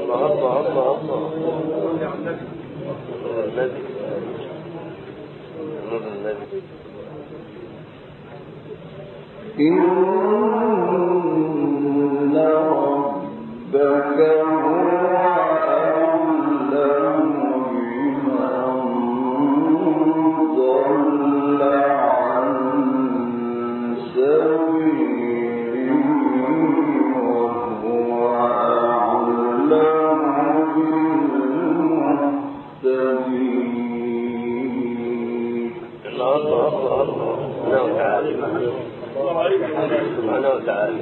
الله الله الله الله. نور النبي نور النبي إن سبحانه وتعالى.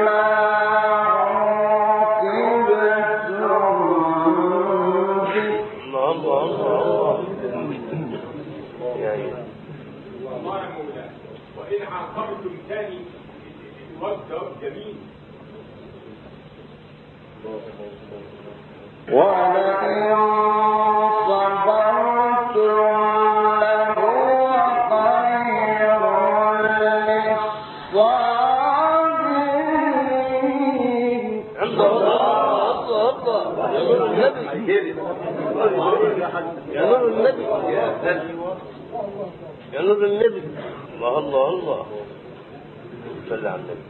الله يبدل يا نور النبي. الله الله الله. صلى على النبي.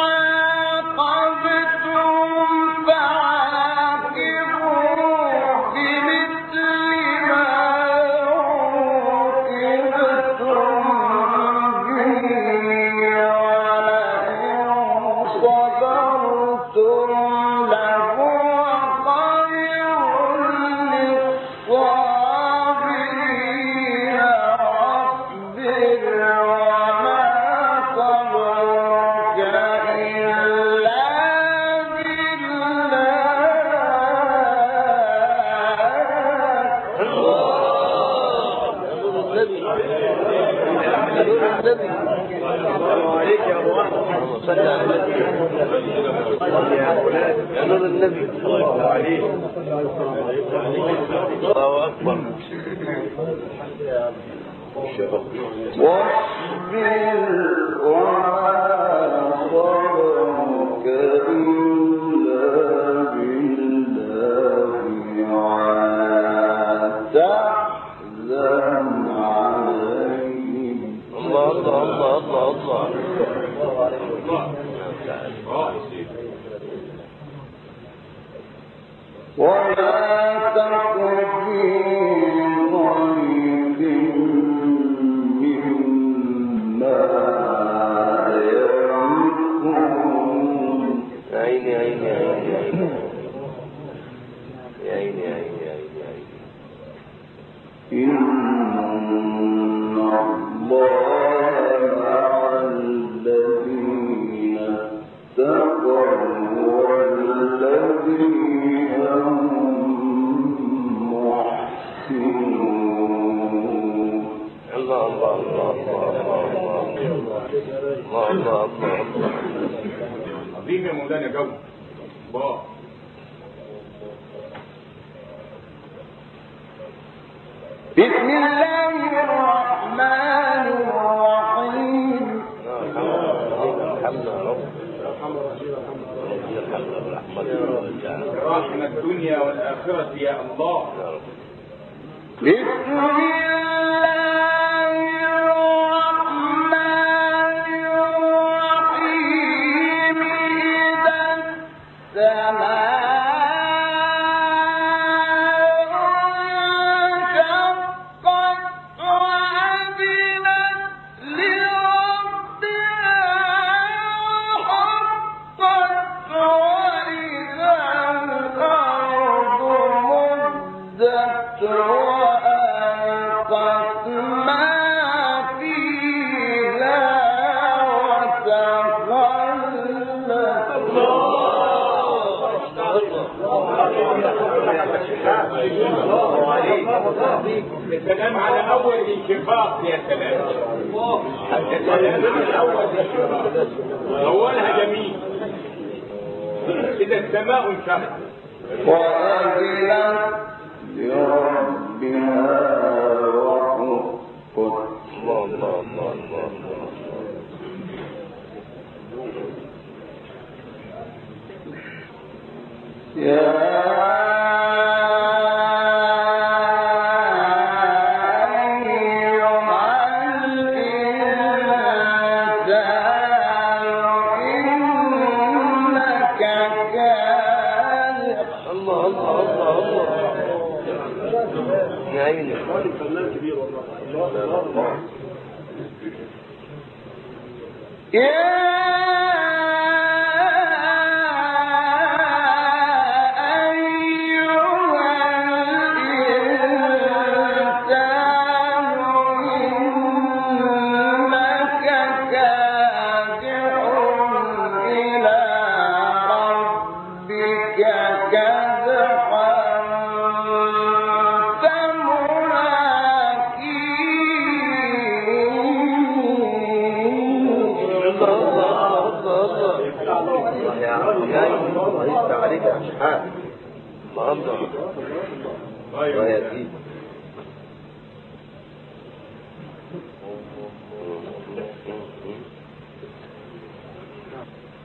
صبرتم قانون النبي. الله عليه الله اكبر Warrior يا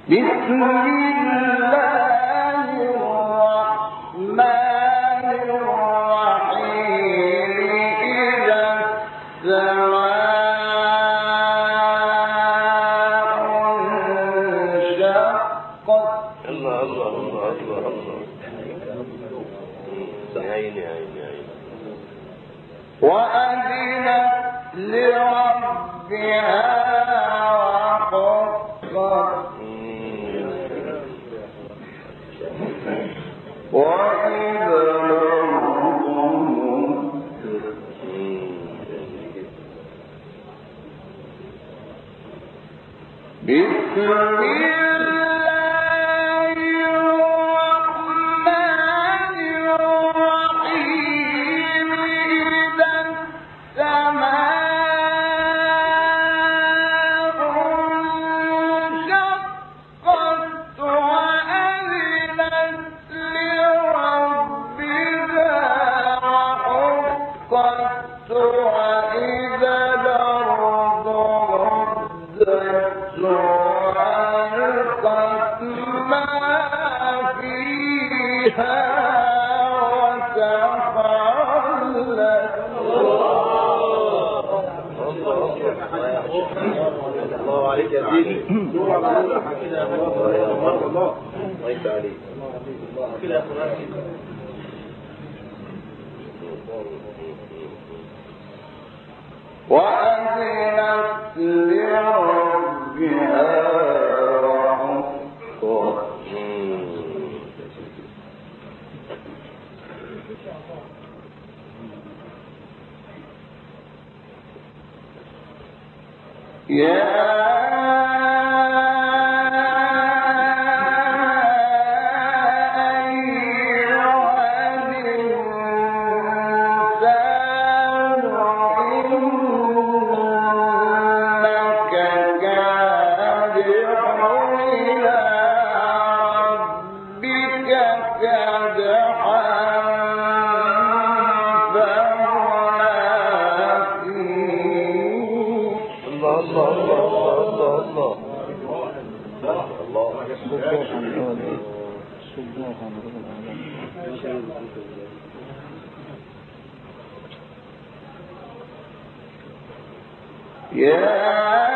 بسم الله. وأذنت لربها Yeah. Yeah.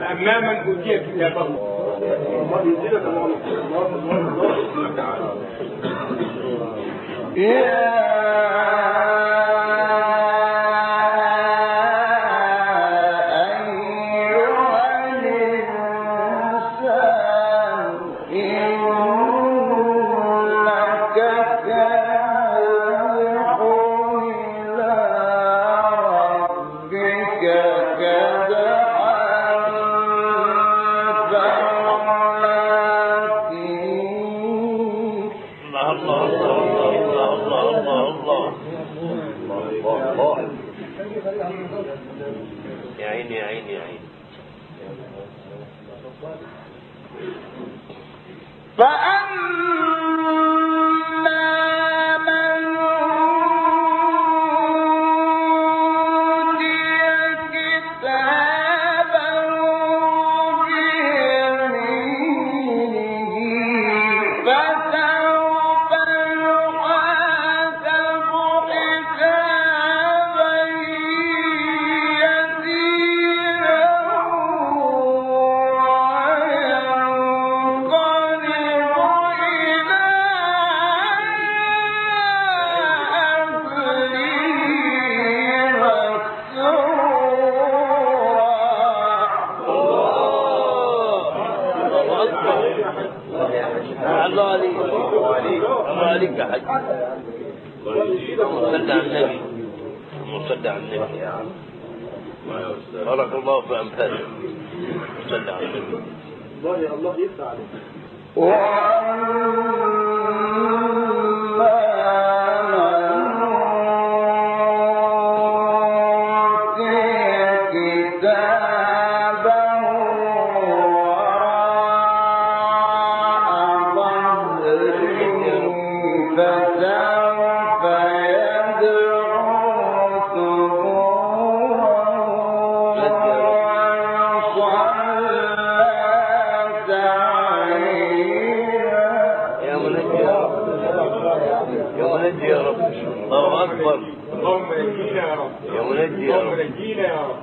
أما من أوتي كتابه. يا ونجي يا رب ونجينا يا رب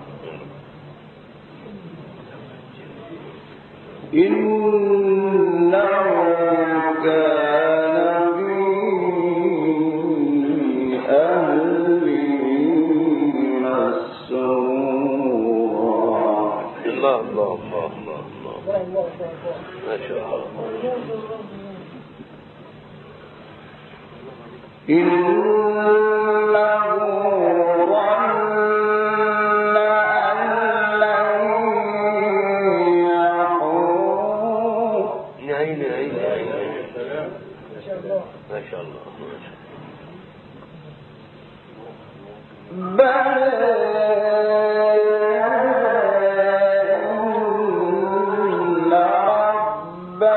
الله الله الله الله. الله. الله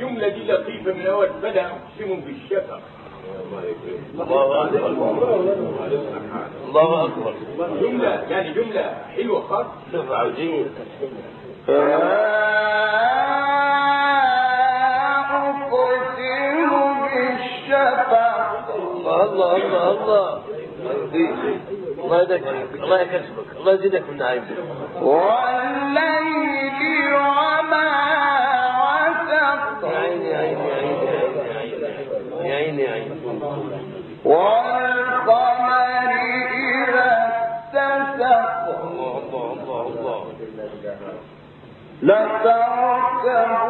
الجملة دي لطيفة من أول بدأ أقسم بالشفق الله أكبر. الله أكبر. جملة يعني جملة حلوة خالص. شفع وجميل أقسم بالشفق الله الله الله. الله يكسبك الله يكسبك الله يزيدك من نعيمك والذي والقمر إذا اتسق لتركب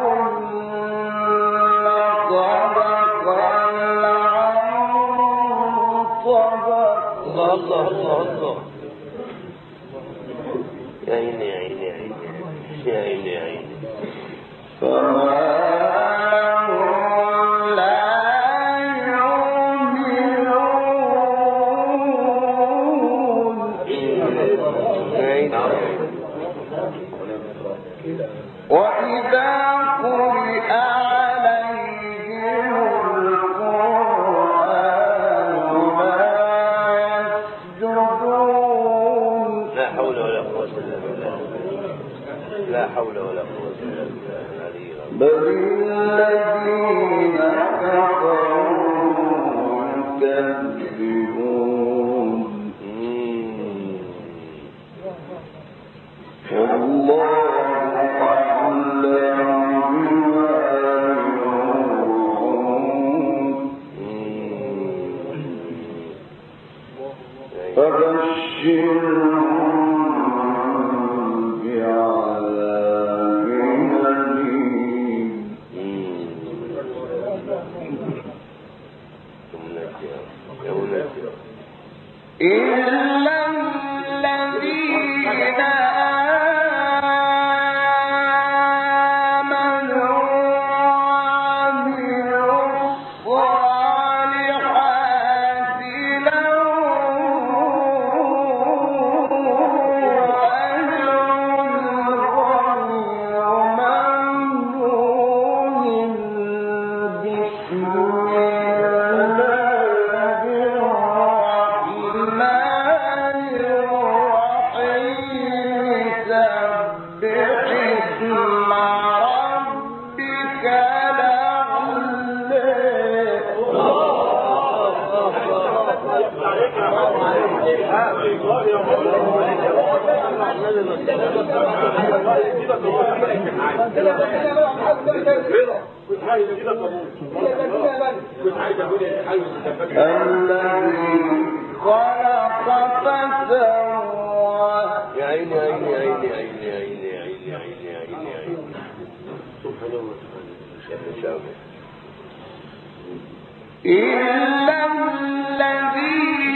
حول ولا سبحانه وتعالى. إلا الذين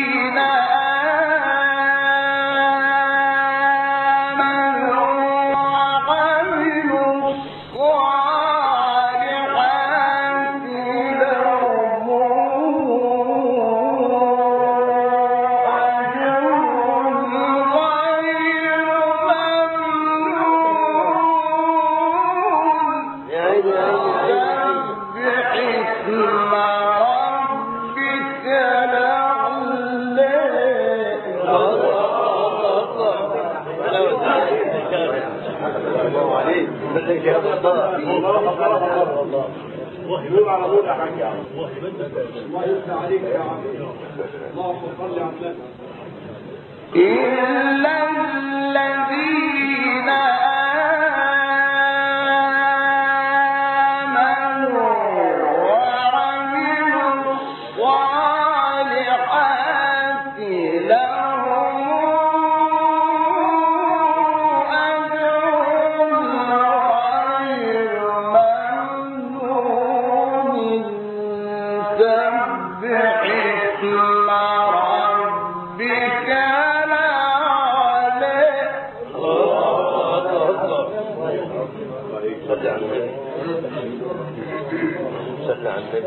عندك؟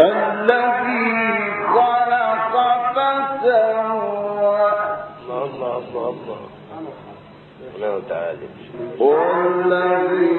الذي خلق فسوى. الله الله الله الله. تعالى والذي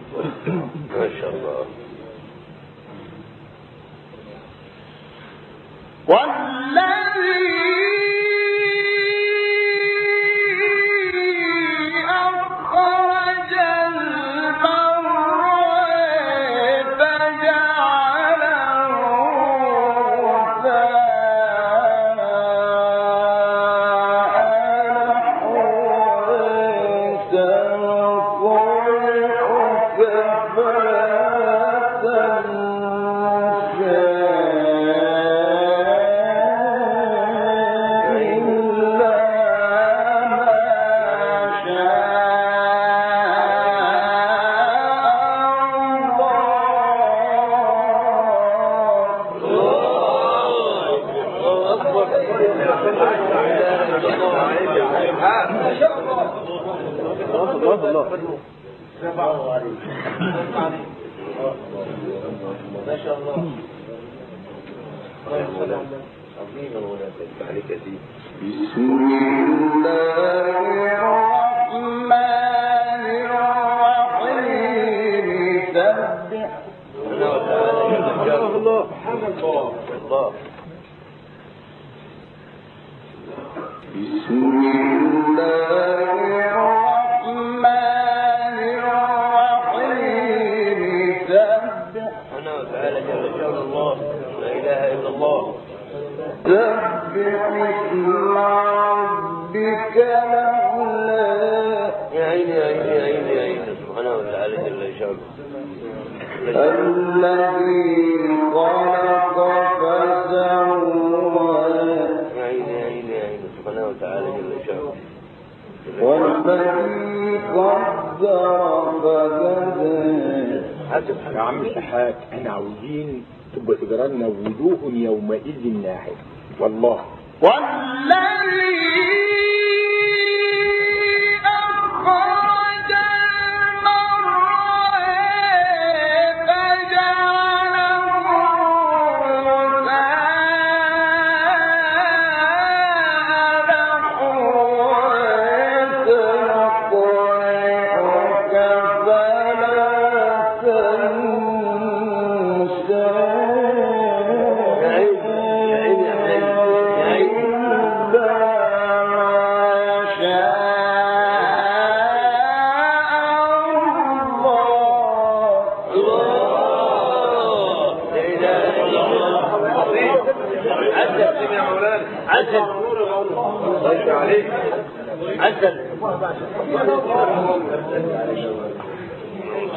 ما شاء الله. والذي الله. الله ما شاء الله بسم الله الرحمن الرحيم جلاله الله الله بسم الله. سبحانه وتعالى جل والذي قدر فهدى يا عم الشحات إحنا عاوزين تبقى تجرى لنا وجوه يومئذ ناعم والله. والذي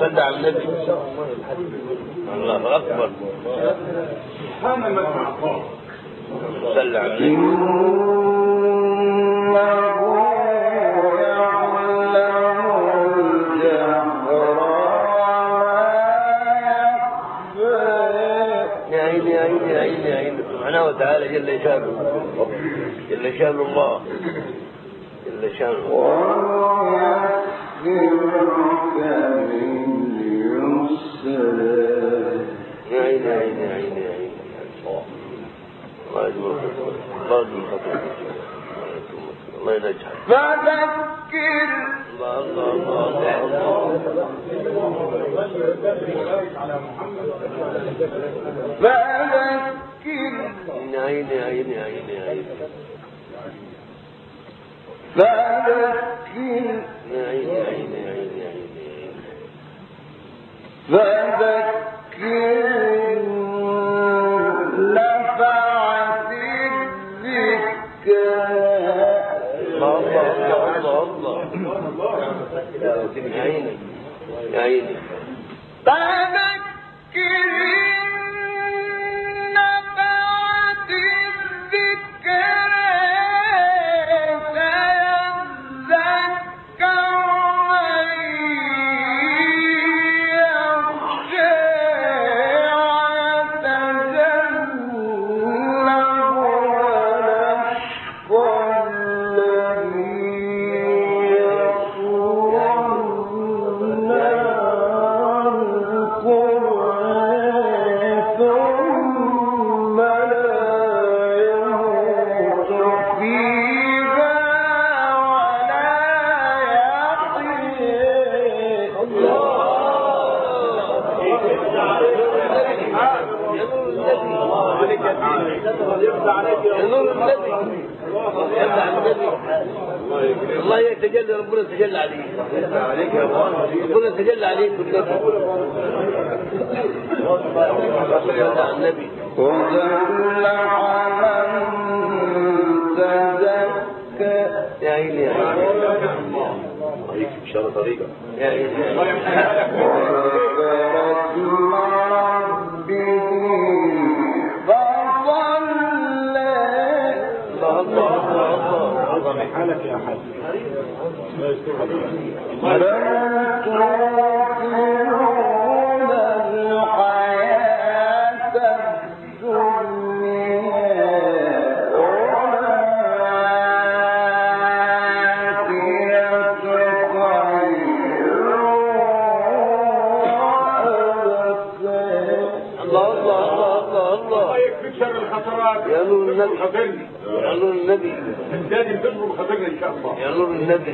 صلى على النبي. الله أكبر. صلى على النبي. سبحانه وتعالى جل شانه جل شان الله. فذكر عيني عيني عيني عيني عيني عيني يتجلى ربنا يتجلى عليك ربنا يتجلى عليك على النبي وذلح من تزكى يا عيني يا عيني عليك ان شاء الله طريقه يا عيني الله الله الله حالك يا قالوا النبي. قالوا النبي. الثاني خطيرنا إن شاء الله. يا نور النبي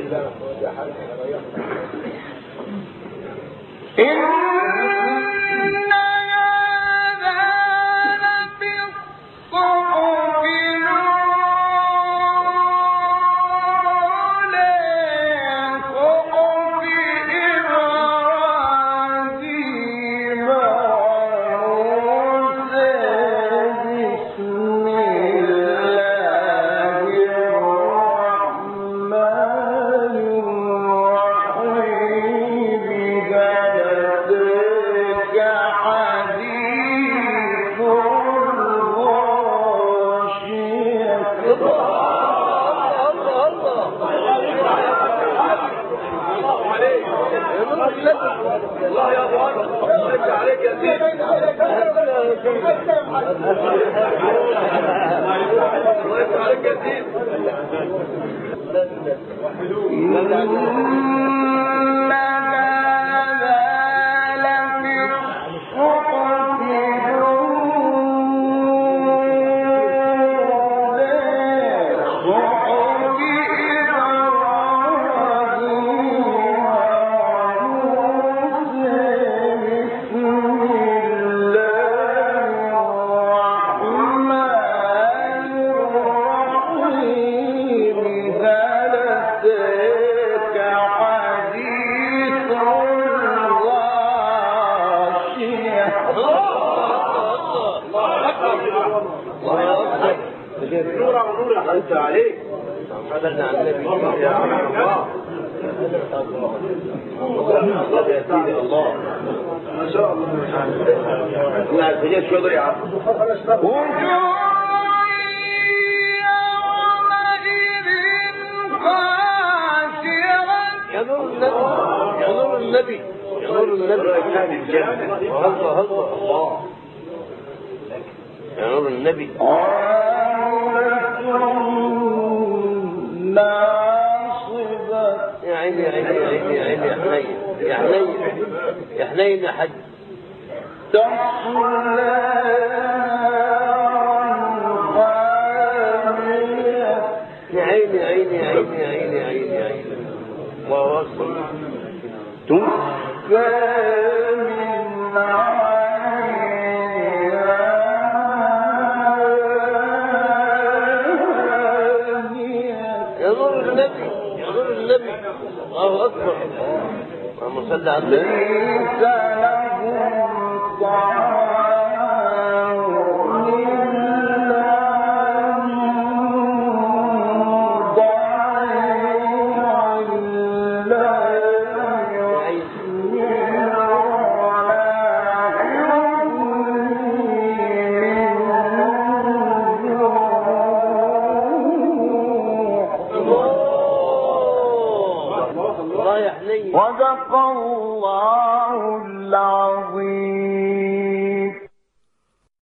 السجاد شو يا عم يا نور النبي يا نور النبي يا نور النبي الله الله يا نور النبي يا عيني يا عيني يا عيني يا عيني يا حنين يا حنين يا حج عيني عيني عيني عيني عيني عيني الله النبي يا نور النبي الله أكبر. اللهم صل على النبي.